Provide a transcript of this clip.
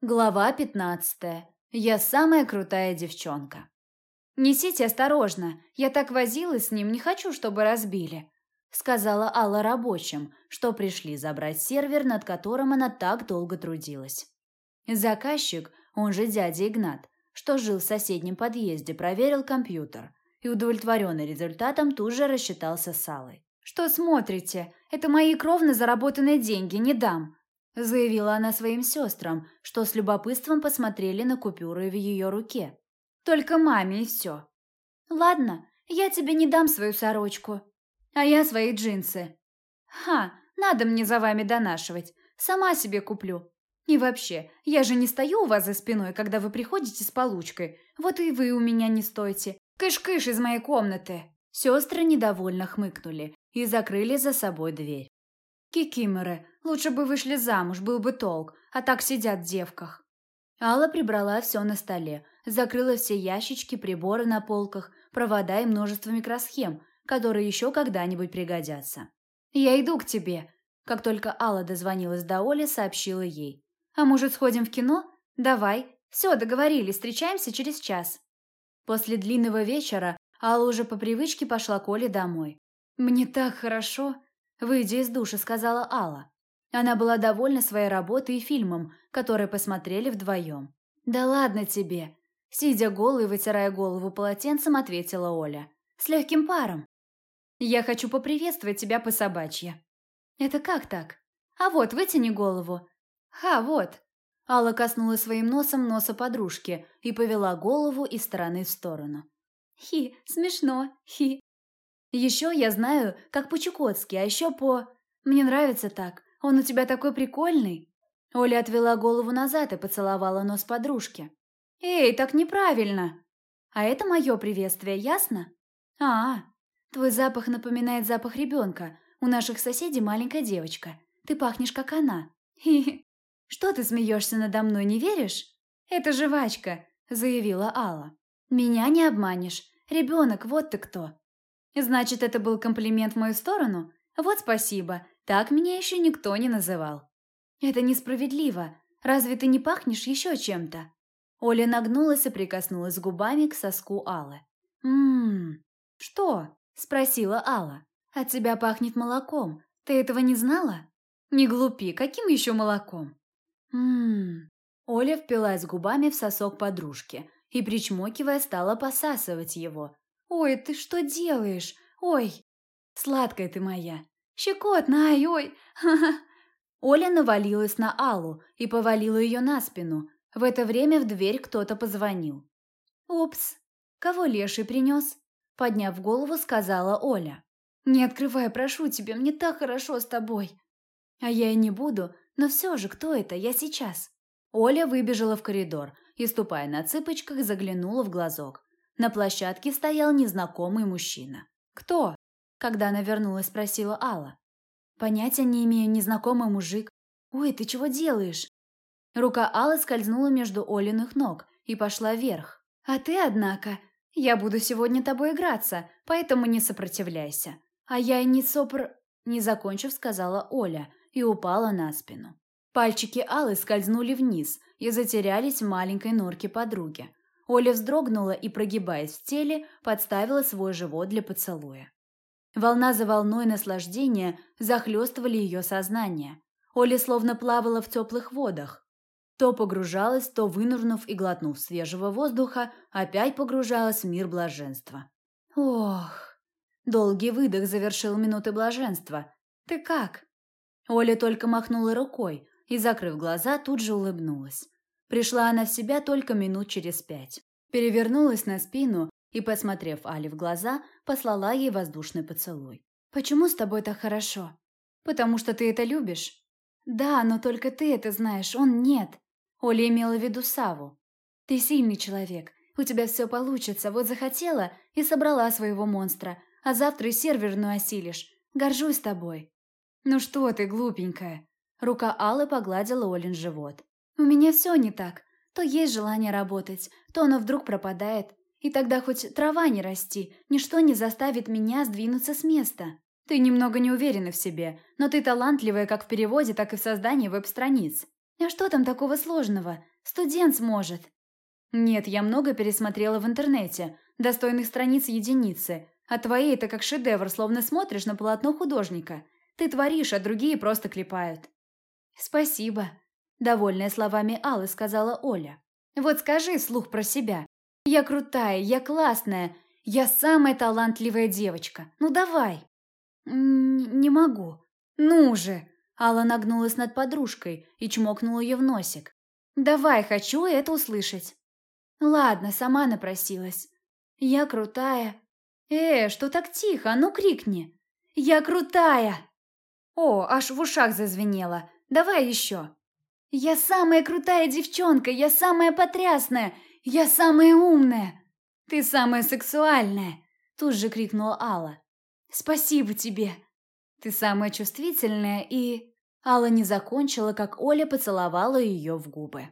Глава пятнадцатая. Я самая крутая девчонка. «Несите осторожно, я так возилась с ним, не хочу, чтобы разбили», сказала Алла рабочим, что пришли забрать сервер, над которым она так долго трудилась. Заказчик, он же дядя Игнат, что жил в соседнем подъезде, проверил компьютер и, удовлетворенный результатом, тут же рассчитался с Аллой. «Что смотрите? Это мои кровно заработанные деньги, не дам заявила она своим сестрам, что с любопытством посмотрели на купюры в ее руке. Только маме и все. Ладно, я тебе не дам свою сорочку, а я свои джинсы. Ха, надо мне за вами донашивать, сама себе куплю. И вообще, я же не стою у вас за спиной, когда вы приходите с получкой. Вот и вы у меня не стойте. Кыш-кыш из моей комнаты. Сестры недовольно хмыкнули и закрыли за собой дверь. Кикиморы, лучше бы вышли замуж, был бы толк, а так сидят в девках. Алла прибрала все на столе, закрыла все ящички, приборы на полках, провода и множество микросхем, которые еще когда-нибудь пригодятся. «Я иду к тебе», – как только Алла дозвонилась до Оли, сообщила ей. «А может, сходим в кино? Давай. Все, договорились, встречаемся через час». После длинного вечера Алла уже по привычке пошла к Оле домой. «Мне так хорошо», Выйдя из душа, сказала Алла. Она была довольна своей работой и фильмом, который посмотрели вдвоем. «Да ладно тебе!» Сидя голой вытирая голову полотенцем, ответила Оля. «С легким паром. Я хочу поприветствовать тебя по собачье». «Это как так?» «А вот, вытяни голову». «Ха, вот». Алла коснулась своим носом носа подружки и повела голову из стороны в сторону. «Хи, смешно, хи». Еще я знаю, как по-чукотски, а еще по... Мне нравится так. Он у тебя такой прикольный. Оля отвела голову назад и поцеловала нос подружки. Эй, так неправильно. А это мое приветствие, ясно? А, твой запах напоминает запах ребенка. У наших соседей маленькая девочка. Ты пахнешь, как она. Хи-хи. Что ты смеешься надо мной, не веришь? Это жвачка, заявила Алла. Меня не обманешь. Ребенок, вот ты кто. Значит, это был комплимент в мою сторону? Вот спасибо. Так меня еще никто не называл. Это несправедливо. Разве ты не пахнешь еще чем-то? Оля нагнулась и прикоснулась губами к соску Аллы. «Ммм, что?» – спросила Алла. «От тебя пахнет молоком. Ты этого не знала?» «Не глупи, каким еще молоком?» «Ммм...» Оля впилась губами в сосок подружки и, причмокивая, стала посасывать его, «Ой, ты что делаешь? Ой, сладкая ты моя! Щекотно, ай, ой! Ха-ха!» Оля навалилась на Аллу и повалила ее на спину. В это время в дверь кто-то позвонил. «Упс! Кого Леший принес?» Подняв голову, сказала Оля. «Не открывай, прошу тебя, мне так хорошо с тобой!» «А я и не буду, но все же, кто это? Я сейчас!» Оля выбежала в коридор и, ступая на цыпочках, заглянула в глазок. На площадке стоял незнакомый мужчина. «Кто?» – когда она вернулась, спросила Алла. «Понятия не имею, незнакомый мужик. Ой, ты чего делаешь?» Рука Аллы скользнула между Олиных ног и пошла вверх. «А ты, однако, я буду сегодня тобой играться, поэтому не сопротивляйся. А я и не сопр...» Не закончив, сказала Оля и упала на спину. Пальчики Аллы скользнули вниз и затерялись в маленькой норке подруги. Оля вздрогнула и, прогибаясь в теле, подставила свой живот для поцелуя. Волна за волной наслаждения захлестывали ее сознание. Оля словно плавала в теплых водах. То погружалась, то, вынырнув и глотнув свежего воздуха, опять погружалась в мир блаженства. «Ох!» Долгий выдох завершил минуты блаженства. «Ты как?» Оля только махнула рукой и, закрыв глаза, тут же улыбнулась. Пришла она в себя только минут через пять. Перевернулась на спину и, посмотрев Али в глаза, послала ей воздушный поцелуй. «Почему с тобой так хорошо?» «Потому что ты это любишь?» «Да, но только ты это знаешь, он нет». Оля имела в виду Саву. «Ты сильный человек, у тебя все получится, вот захотела и собрала своего монстра, а завтра и серверную осилишь. Горжусь тобой». «Ну что ты, глупенькая?» Рука Аллы погладила Олин живот. У меня все не так. То есть желание работать, то оно вдруг пропадает. И тогда хоть трава не расти, ничто не заставит меня сдвинуться с места. Ты немного не уверена в себе, но ты талантливая как в переводе, так и в создании веб-страниц. А что там такого сложного? Студент сможет. Нет, я много пересмотрела в интернете. Достойных страниц единицы. А твои это как шедевр, словно смотришь на полотно художника. Ты творишь, а другие просто клепают. Спасибо. Довольная словами Аллы сказала Оля. Вот скажи вслух про себя. Я крутая, я классная, я самая талантливая девочка. Ну давай. Не могу. Ну же. Алла нагнулась над подружкой и чмокнула ее в носик. Давай, хочу это услышать. Ладно, сама напросилась. Я крутая. Э, что так тихо? Ну крикни. Я крутая. О, аж в ушах зазвенело. Давай еще. Я самая крутая девчонка, я самая потрясная, я самая умная. Ты самая сексуальная, тут же крикнула Алла. Спасибо тебе. Ты самая чувствительная и Алла не закончила, как Оля поцеловала ее в губы.